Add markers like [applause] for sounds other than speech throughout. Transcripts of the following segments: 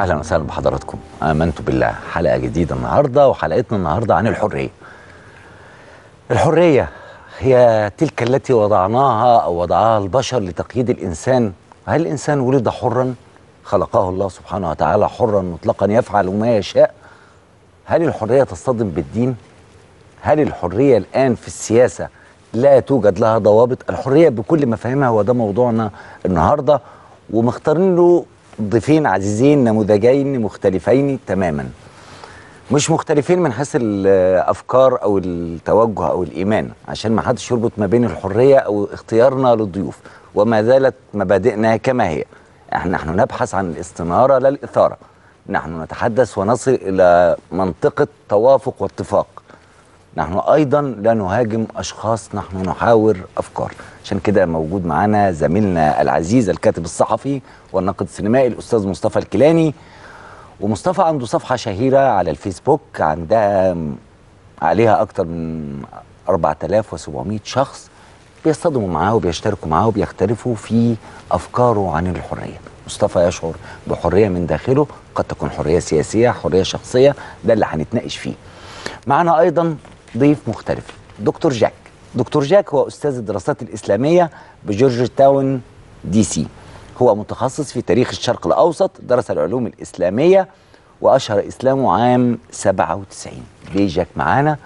أهلا وسهلا بحضراتكم. آمنت بالله. حلقة جديدة النهارده وحلقتنا النهارده عن الحرية. الحرية هي تلك التي وضعناها أو وضعها البشر لتقييد الإنسان. هل الإنسان ولد حرا؟ خلقه الله سبحانه وتعالى حرا مطلقا يفعل ما يشاء. هل الحرية تصطدم بالدين؟ هل الحرية الآن في السياسة لا توجد لها ضوابط؟ الحرية بكل مفاهيمها هو ده موضوعنا النهارده. ومختارين له ضيفين عزيزين نموذجين مختلفين تماما. مش مختلفين من حيث الأفكار أو التوجه أو الإيمان عشان ما حدش يربط ما بين الحرية أو اختيارنا للضيوف. وما زالت مبادئنا كما هي. إحنا نحن نبحث عن الاستنارة لا الإثارة. نحن نتحدث ونصل إلى منطقة توافق واتفاق. نحن أيضا لا نهاجم أشخاص نحن نحاور أفكار. عشان كده موجود معانا زميلنا العزيز الكاتب الصحفي والناقد السينمائي الأستاذ مصطفى الكيلاني. ومصطفى عنده صفحة شهيرة على الفيسبوك عندها عليها أكتر من 4700 شخص بيصطدموا معاه وبيشتركوا معاه وبيختلفوا في أفكاره عن الحرية. مصطفى يشعر بحرية من داخله قد تكون حرية سياسية حرية شخصية ده اللي هنتناقش فيه. معنا أيضا ضيف مختلف. دكتور جاك. دكتور جاك هو أستاذ الدراسات الإسلامية ب Georgetown DC. هو متخصص في تاريخ الشرق الأوسط درس العلوم الإسلامية وأشهر إسلامه عام 97 ليه جاك معانا؟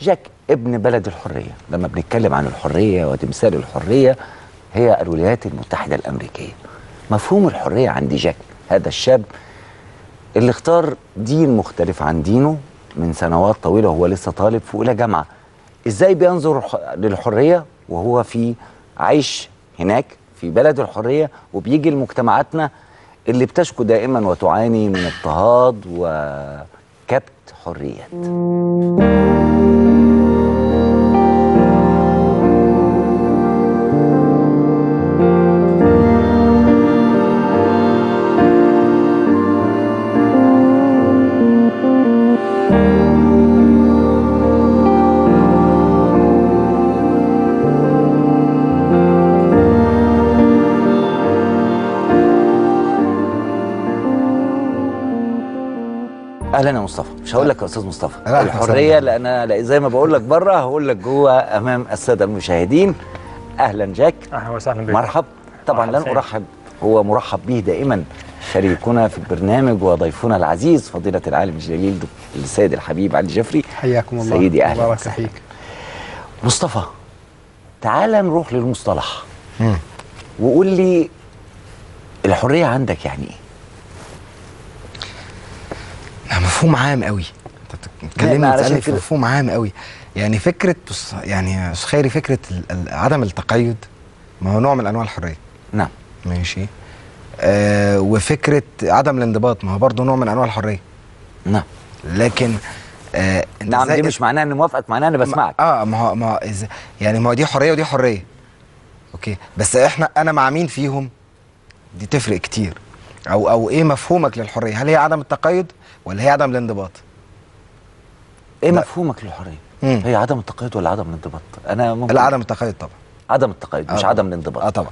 جاك ابن بلد الحرية. لما بنتكلم عن الحرية وتمثال الحرية هي الولايات المتحدة الأمريكية. مفهوم الحرية عند جاك هذا الشاب اللي اختار دين مختلف عن دينه من سنوات طويلة وهو لسه طالب في أولى جامعة. إزاي بينظر للحرية وهو في عايش هناك في بلد الحرية وبيجي لمجتمعاتنا اللي بتشكو دائما وتعاني من اضطهاد وكبت حريات. يا مصطفى. مش هقول لك يا أستاذ مصطفى. لا، الحرية. لأن أنا زي ما بقول لك بره هقول لك جوه أمام السادة المشاهدين. أهلا جاك. أهلا وسهلا بك مرحب. طبعا مرحب لن. أرحب هو مرحب به دائما شريكنا في البرنامج وضيفنا العزيز فضيلة العالم الجليل السيد الحبيب علي جفري. حياكم الله. سيدي أهلا بارك وسهلا. فيك مصطفى تعال نروح للمصطلح. وقول لي الحرية عندك يعني إيه لا، مفهوم عام قوي. انت بتتكلمني بتسالني في. مفهوم عام قوي. يعني فكرة بص- يعني خيري فكرة عدم التقيد ما هو نوع من أنواع الحرية. نعم. ماشي. آه وفكرة عدم الانضباط ما هو برضه نوع من أنواع الحرية. نعم. لكن آه نعم دي مش معناها إني موافقك معناها إني بسمعك. آه ما هو ما إز- يعني ما هو دي حرية ودي حرية. أوكي. بس إحنا أنا مع مين فيهم؟ دي تفرق كتير. أو أو إيه مفهومك للحرية؟ هل هي عدم التقيد؟ ولا هي عدم الانضباط؟ إيه. مفهومك للحرية. هي عدم التقيد ولا عدم الانضباط؟ أنا ممكن لا عدم التقيد طبعا. عدم التقيد مش. عدم الانضباط. آه طبعا.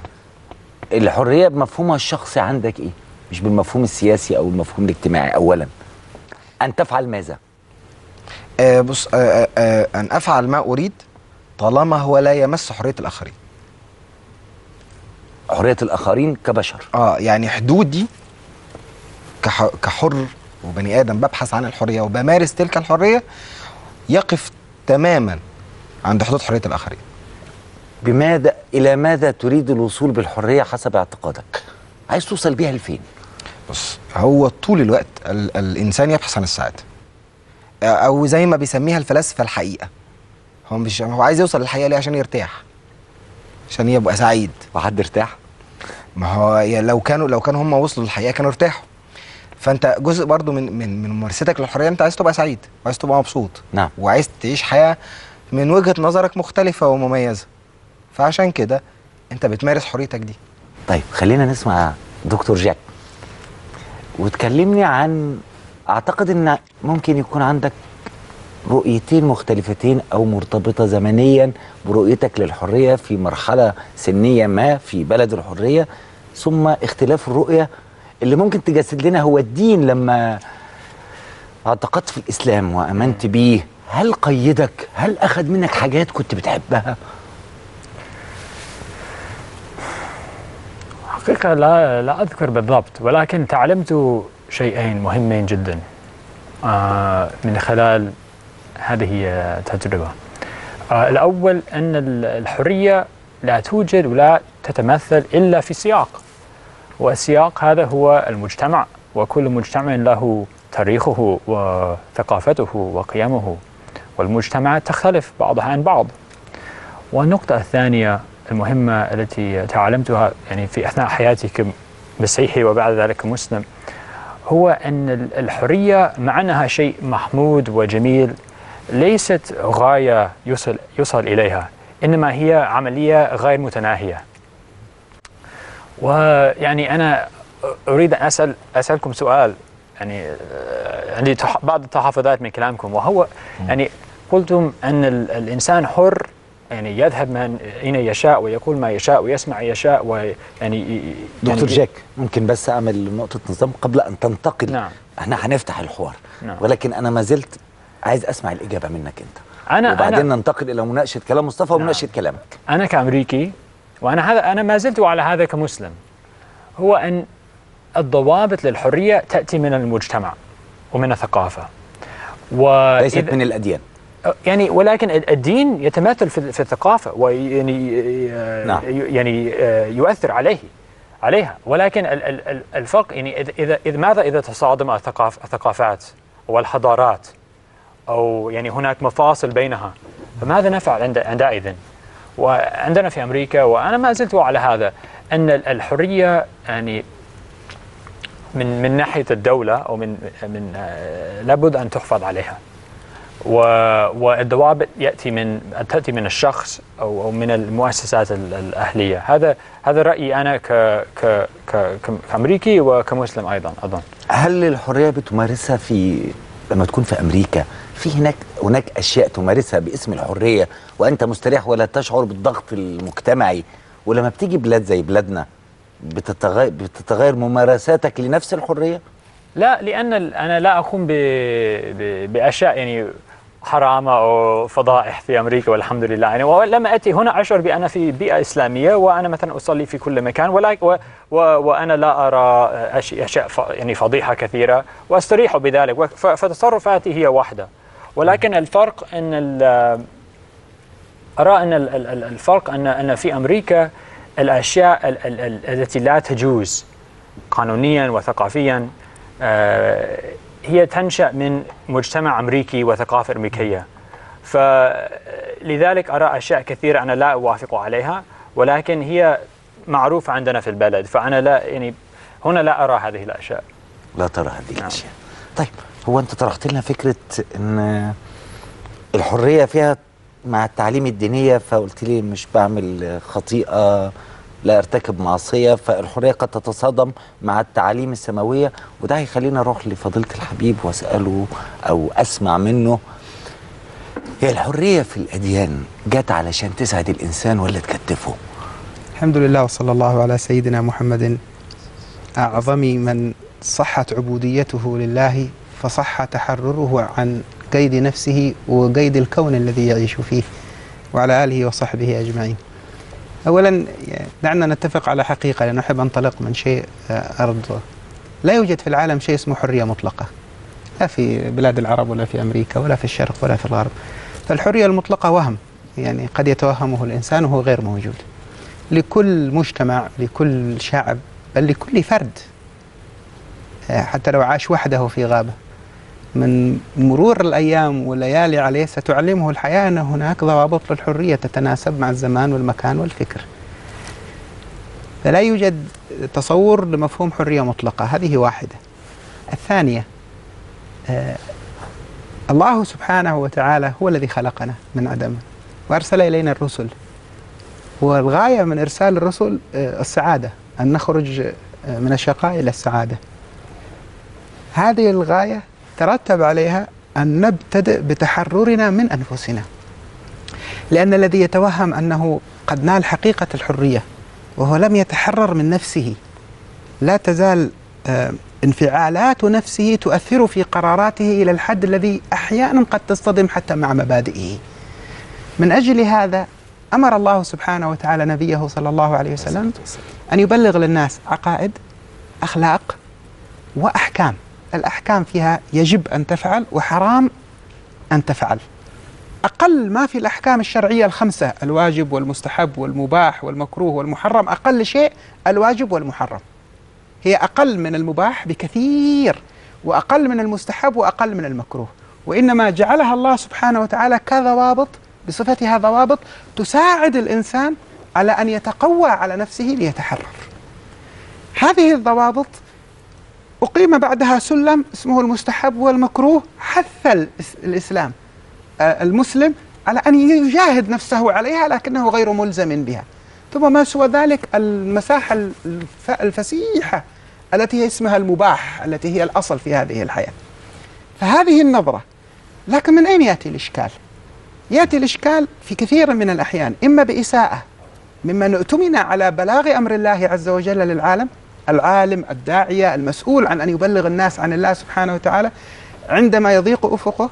الحرية بمفهومها الشخصي عندك إيه؟ مش بالمفهوم السياسي أو المفهوم الاجتماعي اولا. أن تفعل ماذا؟ آه بص آه آه آه أن أفعل ما أريد طالما هو لا يمس حرية الآخرين. حرية الآخرين كبشر. آه يعني حدودي كح كحر وبني آدم ببحث عن الحرية وبمارس تلك الحرية يقف تماما عند حدود حرية الآخرين. بماذا إلى ماذا تريد الوصول بالحرية حسب اعتقادك؟ عايز توصل بيها لفين؟ بص هو طول الوقت ال الإنسان يبحث عن السعادة. أو زي ما بيسميها الفلاسفة الحقيقة. هو مش هو عايز يوصل للحقيقة ليه؟ عشان يرتاح. عشان يبقى سعيد. وحد ارتاح؟ ما هو لو كانوا لو كانوا هم وصلوا للحقيقة كانوا ارتاحوا. فانت جزء برضو من من من ممارستك للحرية انت عايز تبقى سعيد وعايز تبقى مبسوط. نعم. وعايز تعيش حياة من وجهة نظرك مختلفة ومميزة. فعشان كده انت بتمارس حريتك دي. طيب خلينا نسمع دكتور جاك. وتكلمني عن أعتقد إن ممكن يكون عندك رؤيتين مختلفتين أو مرتبطة زمنيا برؤيتك للحرية في مرحلة سنية ما في بلد الحرية ثم اختلاف الرؤية اللي ممكن تجسد لنا هو الدين لما اعتقدت في الإسلام وأمنت بيه هل قيدك هل أخذ منك حاجات كنت بتحبها؟ حقيقة لا لا أذكر بالضبط ولكن تعلمت شيئين مهمين جدا آه، من خلال هذه التجربة. آه، الأول أن ال- الحرية لا توجد ولا تتمثل إلا في سياق. والسياق هذا هو المجتمع وكل مجتمع له تاريخه وثقافته وقيمه والمجتمعات تختلف بعضها عن بعض. والنقطة الثانية المهمة التي تعلمتها يعني في أثناء حياتي كمسيحي وبعد ذلك كمسلم هو أن ال- الحرية مع أنها شيء محمود وجميل ليست غاية يصل, يصل إليها إنما هي عملية غير متناهية. ويعني أنا أريد أن أسأل أسألكم سؤال يعني آه، عندي بعض التحفظات من كلامكم وهو يعني قلتم أن ال- الإنسان حر يعني يذهب من أين يشاء ويقول ما يشاء ويسمع يشاء ويعني ي- دكتور يعني جاك ممكن بس أعمل نقطة نظام قبل أن تنتقل. نعم. إحنا هنفتح الحوار. نعم. ولكن أنا ما زلت عايز أسمع الإجابة منك أنت. أنا وبعدين أنا ننتقل إلى مناقشة كلام مصطفى ومناقشة كلامك. أنا كأمريكي وأنا هذا أنا ما زلت على هذا كمسلم. هو أن الضوابط للحرية تأتي من المجتمع ومن الثقافة. ليست وإذا- من الأديان. يعني ولكن ال- الدين يتمثل في الثقافة ويعني نعم. يعني آه، يؤثر عليه عليها. ولكن ال- ال- ال- الفرق يعني إذا- إذا ماذا إذا تصادم الثقاف الثقافات والحضارات؟ أو يعني هناك مفاصل بينها فماذا نفعل عند عندئذ؟ وعندنا في أمريكا وأنا ما زلت على هذا أن ال- الحرية يعني من من ناحية الدولة أو من من آه، لابد أن تحفظ عليها. والضوابط يأتي من تأتي من الشخص أو أو من المؤسسات ال- الأهلية. هذا هذا رأيي أنا ك ك ك كأمريكي وكمسلم أيضا أظن. هل الحرية بتمارسها في لما تكون في أمريكا في هناك هناك أشياء تمارسها باسم الحرية وأنت مستريح ولا تشعر بالضغط المجتمعي ولما بتيجي بلاد زي بلادنا بتتغير بتتغير ممارساتك لنفس الحرية؟ لا لأن أنا لا أقوم ب ب بأشياء يعني حرامة أو فضائح في أمريكا والحمد لله. يعني ولما أتي هنا أشعر بأن في بيئة إسلامية وأنا مثلا أصلي في كل مكان ولكن و و وأنا لا أرى أشياء يعني فضيحة كثيرة وأستريح بذلك. فتصرفاتي هي واحدة. ولكن الفرق إن ارى إن ال- ال- ال- الفرق ان إن في أمريكا الأشياء ال- ال- ال- التي لا تجوز قانونيا وثقافيا آه، هي تنشأ من مجتمع أمريكي وثقافة أمريكية. فلذلك ارى أشياء كثيرة أنا لا أوافق عليها ولكن هي معروفة عندنا في البلد فأنا لا يعني هنا لا أرى هذه الأشياء. لا ترى هذه نعم. الأشياء. طيب. هو انت طرحت لنا فكرة إن الحرية فيها مع التعليم الدينية فقلت لي مش بعمل خطيئة لا أرتكب معصية فالحرية قد تتصادم مع التعاليم السماوية وده هيخلينا أروح لفضيلة الحبيب وأسأله أو أسمع منه. هي الحرية في الأديان جت علشان تسعد الإنسان ولا تكتفه؟ الحمد لله وصلى الله على سيدنا محمد أعظم من صحت عبوديته لله فصح تحرره عن قيد نفسه وقيد الكون الذي يعيش فيه. وعلى آله وصحبه أجمعين. أولا دعنا نتفق على حقيقة لأن أحب أنطلق من شيء آه، أرض. لا يوجد في العالم شيء اسمه حرية مطلقة. لا في بلاد العرب ولا في أمريكا ولا في الشرق ولا في الغرب. فالحرية المطلقة وهم. يعني قد يتوهمه الإنسان وهو غير موجود. لكل مجتمع لكل شعب بل لكل فرد. آه، حتى لو عاش وحده في غابة. من مرور الأيام والليالي عليه ستعلمه الحياة أن هناك ضوابط للحرية تتناسب مع الزمان والمكان والفكر. فلا يوجد تصور لمفهوم حرية مطلقة هذه واحدة. الثانية آه، الله سبحانه وتعالى هو الذي خلقنا من عدم وأرسل إلينا الرسل. والغاية من إرسال الرسل آه، السعادة أن نخرج آه، من الشقاء إلى السعادة. هذه الغاية ترتب عليها أن نبتدئ بتحررنا من أنفسنا. لأن الذي يتوهم أنه قد نال حقيقة الحرية وهو لم يتحرر من نفسه لا تزال آه، انفعالات نفسه تؤثر في قراراته إلى الحد الذي أحيانا قد تصطدم حتى مع مبادئه. من أجل هذا أمر الله سبحانه وتعالى نبيه صلى الله عليه وسلم أن يبلغ للناس عقائد أخلاق وأحكام. الأحكام فيها يجب أن تفعل وحرام أن تفعل. أقل ما في الأحكام الشرعية الخمسة الواجب والمستحب والمباح والمكروه والمحرم أقل شيء الواجب والمحرم. هي أقل من المباح بكثير وأقل من المستحب وأقل من المكروه. وإنما جعلها الله سبحانه وتعالى كضوابط بصفتها ضوابط تساعد الإنسان على أن يتقوى على نفسه ليتحرر. هذه الضوابط أقيم بعدها سلم اسمه المستحب والمكروه حث الإس- الإسلام آه، المسلم على أن يجاهد نفسه عليها لكنه غير ملزم بها ثم ما سوى ذلك المساحة الف- الفسيحة التي هي اسمها المباح التي هي الأصل في هذه الحياة فهذه النظرة لكن من أين يأتي الإشكال؟ يأتي الإشكال في كثير من الأحيان إما بإساءة ممن اؤتمن على بلاغ أمر الله عز وجل للعالم العالم الداعية المسؤول عن أن يبلغ الناس عن الله سبحانه وتعالى عندما يضيق أفقه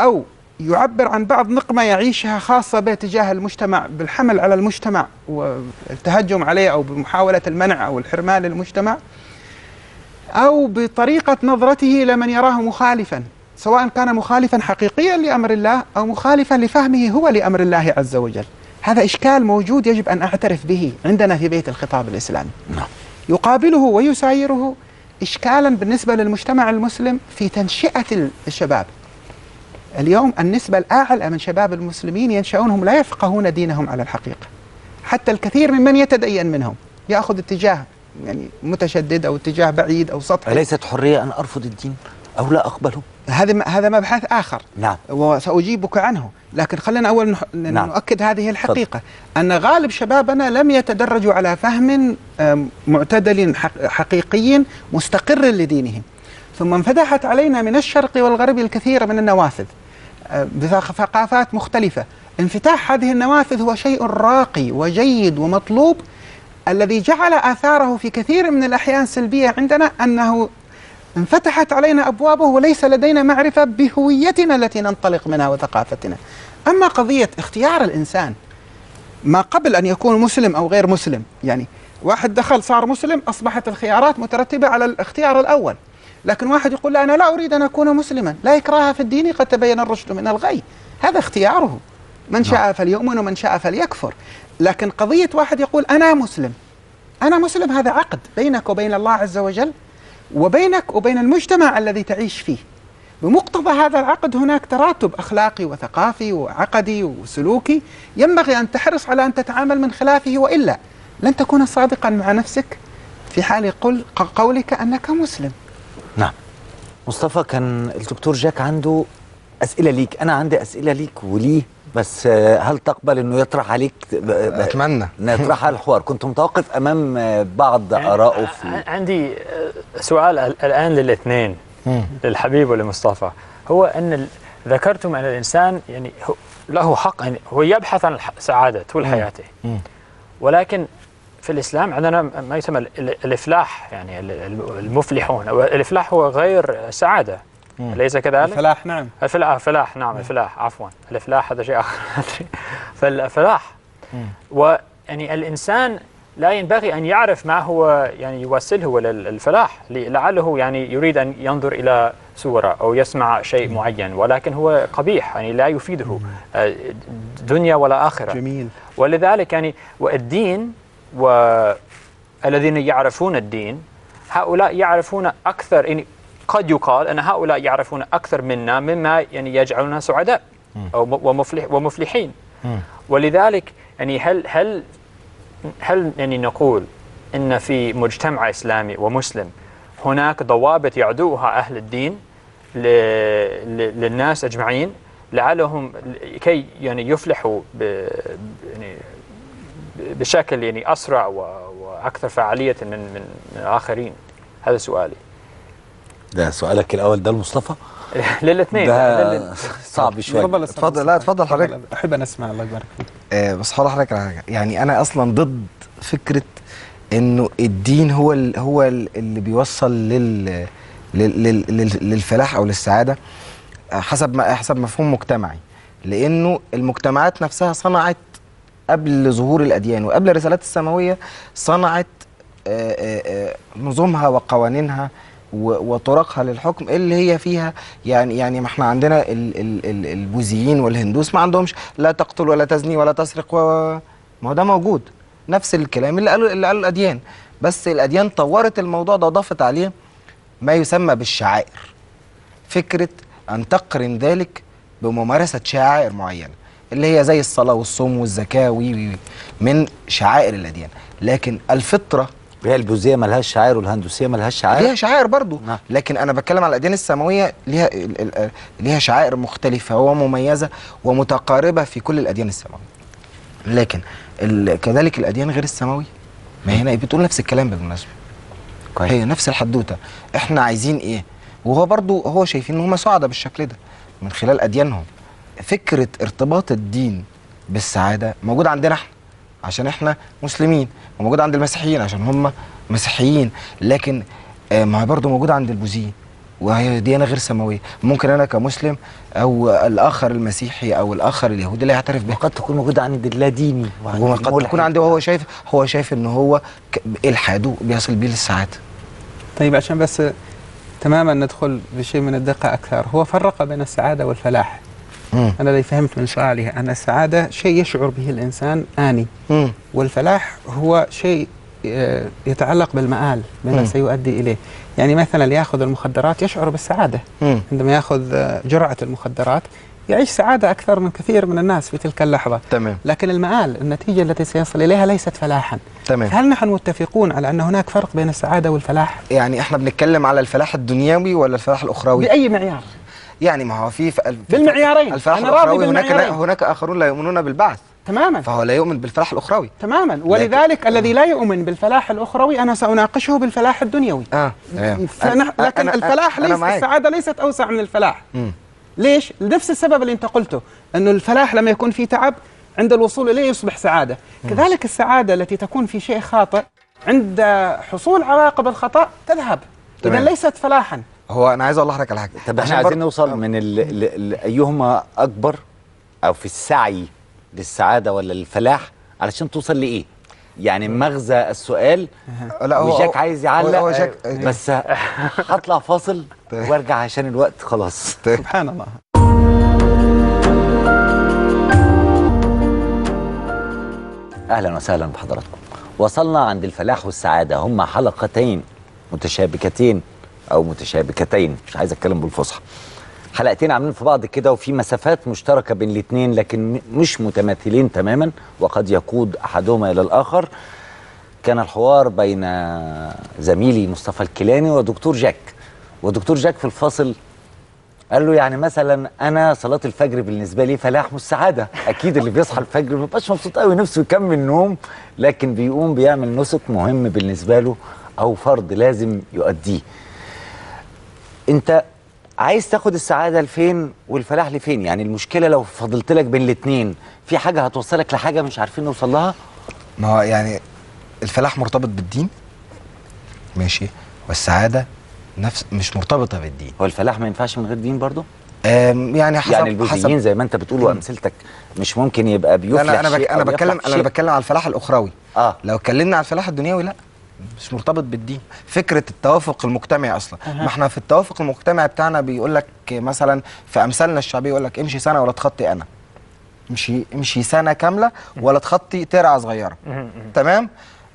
أو يعبر عن بعض نقمة يعيشها خاصة به تجاه المجتمع بالحمل على المجتمع والتهجم عليه أو بمحاولة المنع أو الحرمان للمجتمع أو بطريقة نظرته إلى من يراه مخالفا سواء كان مخالفا حقيقيا لأمر الله أو مخالفا لفهمه هو لأمر الله عز وجل هذا إشكال موجود يجب أن أعترف به عندنا في بيت الخطاب الإسلامي نعم. يقابله ويسايره إشكالا بالنسبة للمجتمع المسلم في تنشئة الشباب. اليوم النسبة الأعلى من شباب المسلمين ينشأون هم لا يفقهون دينهم على الحقيقة. حتى الكثير ممن يتدين منهم يأخذ اتجاه يعني متشدد أو اتجاه بعيد أو سطحي. أليست حرية أن أرفض الدين؟ أو لا أقبله هذا هذا مبحث آخر. نعم. وسأجيبك عنه. لكن خلينا أول نح- نعم. نؤكد هذه الحقيقة. أن غالب شبابنا لم يتدرجوا على فهم معتدل حق- حقيقي مستقر لدينهم. ثم انفتحت علينا من الشرق والغرب الكثير من النوافذ بثقافات مختلفة. انفتاح هذه النوافذ هو شيء راقي وجيد ومطلوب. الذي جعل آثاره في كثير من الأحيان سلبية عندنا أنه انفتحت علينا أبوابه وليس لدينا معرفة بهويتنا التي ننطلق منها وثقافتنا. أما قضية اختيار الإنسان ما قبل أن يكون مسلم أو غير مسلم يعني واحد دخل صار مسلم أصبحت الخيارات مترتبة على الاختيار الأول. لكن واحد يقول لا أنا لا أريد أن أكون مسلما لا إكراه في الدين قد تبين الرشد من الغي. هذا اختياره. من شاء فليؤمن ومن شاء فليكفر. لكن قضية واحد يقول أنا مسلم. أنا مسلم هذا عقد بينك وبين الله عز وجل. وبينك وبين المجتمع الذي تعيش فيه. بمقتضى هذا العقد هناك تراتب أخلاقي وثقافي وعقدي وسلوكي ينبغي أن تحرص على أن تتعامل من خلافه وإلا لن تكون صادقا مع نفسك في حال قل قولك أنك مسلم. نعم. مصطفى كان الدكتور جاك عنده أسئلة ليك. أنا عندي أسئلة ليك وليه بس هل تقبل أنه يطرح عليك أتمنى. نطرحها على الحوار؟ كنت متوقف أمام آه، بعض آرائه في ع- عندي سؤال ال- الآن للاثنين للحبيب ولمصطفى. هو أن ال- ذكرتم أن الإنسان يعني له حق يعني هو يبحث عن السعادة طول حياته ولكن في الإسلام عندنا ما يسمى ال- ال- الإفلاح يعني ال- ال- المفلحون أو الإفلاح هو غير سعادة. أليس كذلك؟ الفلاح نعم. الفلاح الفلاح نعم الفلاح عفوا. الافلاح هذا شيء آخر. [laughs] فالفلاح. ويعني الإنسان لا ينبغي أن يعرف ما هو يعني يوصله للفلاح لعله يعني يريد أن ينظر إلى صوره أو يسمع شيء معين. ولكن هو قبيح يعني لا يفيده. آه، دنيا ولا آخرة. جميل. ولذلك يعني والدين والذين يعرفون الدين هؤلاء يعرفون أكثر يعني قد يقال أن هؤلاء يعرفون أكثر منا مما يعني يجعلنا سعداء م- ومفلح ومفلحين. ولذلك يعني هل هل هل يعني نقول إن في مجتمع إسلامي ومسلم هناك ضوابط يعدوها أهل الدين للناس أجمعين؟ لعلهم كي يعني يفلحوا يعني بشكل يعني أسرع و- وأكثر فعالية من من من الآخرين. هذا سؤالي. ده سؤالك الأول ده لمصطفى [laughs] للاثنين ده صعب أستاذ. اتفضل. لا اتفضل حضرتك. أحب أن أسمع الله يبارك فيك. آه بس هقول لحضرتك على حاجة. يعني أنا أصلا ضد فكرة إنه الدين هو ال هو ال اللي بيوصل لل لل لل لل للفلاح أو للسعادة آه، حسب ما حسب مفهوم مجتمعي. لأنه المجتمعات نفسها صنعت قبل ظهور الأديان وقبل الرسالات السماوية صنعت آه، آه، نظامها وقوانينها وطرقها للحكم اللي هي فيها. يعني يعني ما إحنا عندنا ال ال ال البوذيين والهندوس ما عندهمش لا تقتل ولا تزني ولا تسرق و ما هو ده موجود. نفس الكلام اللي قالوا اللي قالوا الأديان. بس الأديان طورت الموضوع ده وضافت عليه ما يسمى بالشعائر. فكرة أن تقرن ذلك بممارسة شعائر معينة اللي هي زي الصلاة والصوم والزكاة وي من شعائر الأديان. لكن الفطرة هي البوذيه ملهاش شعائر والهندوسيه ملهاش شعائر ليها شعائر برضو. نعم. لكن أنا بتكلم على الأديان السماوية ليها ليها شعائر مختلفة ومميزة ومتقاربة في كل الأديان السماوية. لكن كذلك الأديان غير السماوية. ما هنا بتقول نفس الكلام بالمناسبة. كويس. هي نفس الحدوتة. إحنا عايزين إيه؟ وهو برضو هو شايفين إن هم سعداء بالشكل ده. من خلال أديانهم. فكرة ارتباط الدين بالسعادة موجود عندنا إحنا. عشان إحنا مسلمين وموجود عند المسيحيين عشان هم مسيحيين. لكن آه، ما هي برضو موجود عند البوذيين وهي ديانه غير سماوية. ممكن أنا كمسلم أو الآخر المسيحي أو الآخر اليهودي لا يعترف بها وقد تكون موجودة عند اللاديني وقد. تكون عنده وهو شايف هو شايف إن هو الحاده بيصل بيه للسعاده طيب عشان بس تماما ندخل بشيء من الدقة أكثر. هو فرق بين السعادة والفلاح. مم. أنا اللي فهمت من سؤاله أن السعادة شيء يشعر به الإنسان آني مم. والفلاح هو شيء آه، يتعلق بالمآل بما مم. سيؤدي إليه يعني مثلا يأخذ المخدرات يشعر بالسعادة مم. عندما يأخذ آه، جرعة المخدرات يعيش سعادة أكثر من كثير من الناس في تلك اللحظة تمام لكن المآل النتيجة التي سيصل إليها ليست فلاحا تمام هل نحن متفقون على أن هناك فرق بين السعادة والفلاح؟ يعني إحنا بنتكلم على الفلاح الدنيوي ولا الفلاح الأخروي بأي معيار؟ يعني ما هو في بالمعيارين. الفلاح أنا الأخروي هناك. هناك آخرون لا يؤمنون بالبعث تماما فهو لا يؤمن بالفلاح الأخروي تماما ولذلك الذي لا يؤمن بالفلاح الأخروي أنا سأناقشه بالفلاح الدنيا آه تمام فنح... أنا- لكن أنا- الفلاح أنا ليس معاك. السعادة ليست أوسع من الفلاح مم. ليش؟ لنفس السبب اللي أنت قلته أنه الفلاح لما يكون في تعب عند الوصول إليه يصبح سعادة كذلك السعادة التي تكون في شيء خاطئ عند حصول عواقب الخطأ تذهب تمام. ليست فلاحا هو أنا عايز أقول لحضرتك على حاجة. طب إحنا عايزين نوصل من ال... أيهما أكبر أو في السعي للسعادة ولا الفلاح علشان توصل لإيه؟ يعني مغزى السؤال لا هو وجاك عايز يعلق هو جاك بس [laughs] هطلع فاصل وأرجع عشان الوقت خلاص. سبحان الله. أهلا وسهلا بحضراتكم. وصلنا عند الفلاح والسعادة. هما حلقتين متشابكتين. أو متشابكتين. مش عايز أتكلم بالفصحى. حلقتين عاملين في بعض كده وفي مسافات مشتركة بين الاثنين لكن مش متماثلين تماما وقد يقود أحدهما إلى الآخر. كان الحوار بين زميلي مصطفى الكيلاني ودكتور جاك. ودكتور جاك في الفاصل قال له يعني مثلا أنا صلاة الفجر بالنسبة لي فلاح مش سعادة. أكيد اللي بيصحى الفجر ما بيبقاش مبسوط قوي نفسه يكمل نوم لكن بيقوم بيعمل نسك مهم بالنسبة له أو فرض لازم يؤديه. انت عايز تاخد السعادة لفين والفلاح لفين؟ يعني المشكلة لو فضلت لك بين الاثنين في حاجة هتوصلك لحاجة مش عارفين نوصل لها؟ ما هو يعني الفلاح مرتبط بالدين؟ ماشي. والسعادة نفس مش مرتبطة بالدين. هو الفلاح ما ينفعش من غير دين برضه؟ يعني حسب يعني البوذيين زي ما انت بتقول وأمثلتك مش ممكن يبقى بيفلح أنا أنا بك أنا بتكلم أنا. بتكلم على الفلاح الأخروي. آه. لو اتكلمنا على الفلاح الدنيوي لا. مش مرتبط بالدين. فكرة التوافق المجتمعي أصلا. ما إحنا في التوافق المجتمعي بتاعنا بيقول لك مثلا في أمثالنا الشعبية يقول لك امشي سنة ولا تخطي أنا. امشي امشي سنة كاملة ولا تخطي ترعة صغيرة. تمام؟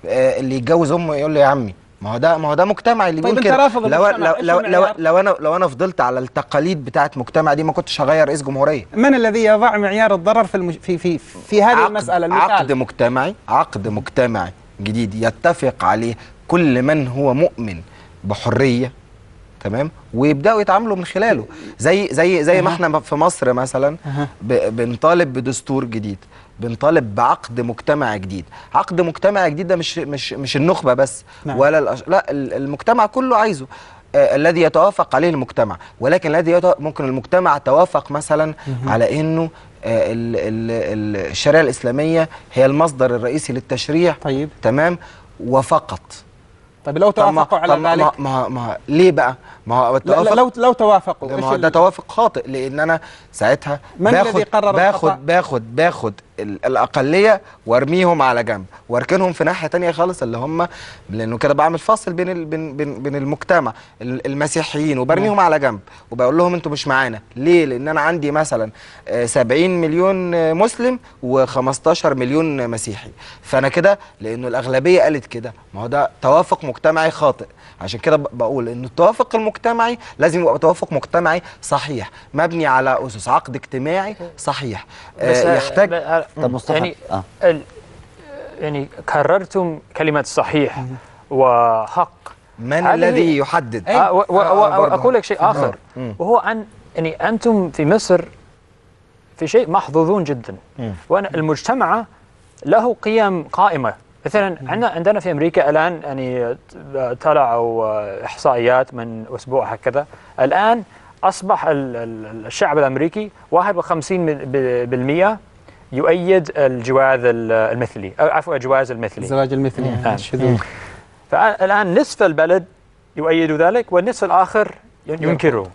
آه اللي يتجوز أمه يقول له يا عمي ما هو ده ما هو ده مجتمعي اللي طيب بيقول أنت كده. لو لو لو, لو, المعيار؟ لو أنا لو أنا فضلت على التقاليد بتاعت مجتمع دي ما كنتش هغير رئيس جمهورية. من الذي يضع معيار الضرر في المج... في في في هذه عقد- المسألة؟ عقد المثال مجتمعي عقد مجتمعي. جديد يتفق عليه كل من هو مؤمن بحرية تمام؟ ويبدأوا يتعاملوا من خلاله. زي زي زي ما إحنا في مصر مثلا بنطالب بدستور جديد بنطالب بعقد مجتمع جديد. عقد مجتمع جديد ده مش مش مش النخبة بس نعم. ولا الأش... لا ال- المجتمع كله عايزه. الذي يتوافق عليه المجتمع. ولكن الذي. ممكن المجتمع توافق مثلا على إنه آه ال... ال... ال... الشريعة الإسلامية هي المصدر الرئيسي للتشريع. طيب. تمام؟ وفقط. طيب لو طب ما- توافقوا على طب ذلك؟ ما, ما, ليه بقى؟ ما هو التوافق لا لو لو توافقوا ده, ده توافق خاطئ لأن أنا ساعتها من باخد الذي قرر؟ باخد باخد باخد ال- الأقلية وارميهم على جنب واركنهم في ناحية تانية خالص اللي هم لأنه كده بعمل فاصل بين ال بين بين, بين المجتمع ال- المسيحيين وبرميهم على جنب. وبقول لهم أنتوا مش معانا. ليه؟ لأن أنا عندي مثلا آه، 70 مليون آه، مسلم و15 مليون مسيحي. فأنا كده لأنه الأغلبية قالت كده. ما هو ده توافق مجتمعي خاطئ. عشان كده بقول إن التوافق المجتمعي لازم يبقى توافق مجتمعي صحيح مبني على أسس عقد اجتماعي صحيح. آه يحتاج طب مصطفى يعني آه. يعني كررتم كلمة صحيح وحق. من الذي يحدد؟ آه و- و- آه،. وأقول لك شيء آخر. مم. وهو أن يعني أنتم في مصر في شيء محظوظون جدا. وأن المجتمع له قيم قائمة. مثلا عندنا عندنا في أمريكا الآن يعني طلعوا إحصائيات من أسبوع هكذا. الآن أصبح ال- ال- الشعب الأمريكي 51 بال- بالمئة يؤيد الجواز ال- المثلي. عفوا الجواز المثلي. الزواج المثلي. آه. الشذوذ فالآن نصف البلد يؤيد ذلك والنصف الآخر ينكره.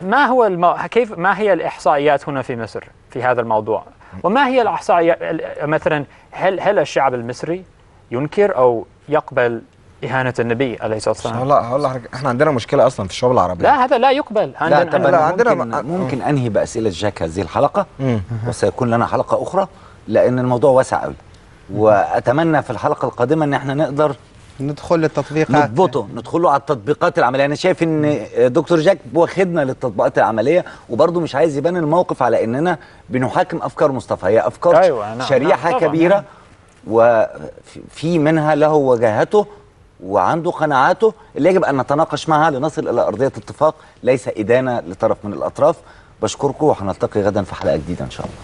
ما هو المو... كيف ما هي الإحصائيات هنا في مصر في هذا الموضوع؟ وما هي الإحصائيات ال- مثلا هل هل الشعب المصري ينكر أو يقبل إهانة النبي عليه الصلاة والسلام. هقول هقول لحضرتك إحنا عندنا مشكلة أصلا في الشعوب العربيه لا هذا لا يقبل. لا عندنا لا، أنا عندنا ممكن, ممكن أنهي بأسئلة جاك هذه الحلقة مم. وسيكون لنا حلقة أخرى لأن الموضوع واسع قوي وأتمنى في الحلقة القادمة إن إحنا نقدر ندخل للتطبيقات. نضبطه ندخله على التطبيقات العملية. أنا شايف إن دكتور جاك واخدنا للتطبيقات العملية وبرضه مش عايز يبان الموقف على إننا بنحاكم أفكار مصطفى. هي أفكار أيوة، نعم، شريحة نعم، كبيرة نعم. وفي منها له وجهاته وعنده قناعاته اللي يجب أن نتناقش معها لنصل إلى أرضية اتفاق ليس إدانة لطرف من الأطراف. بشكركم وهنلتقي غدا في حلقة جديدة إن شاء الله.